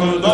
Господа.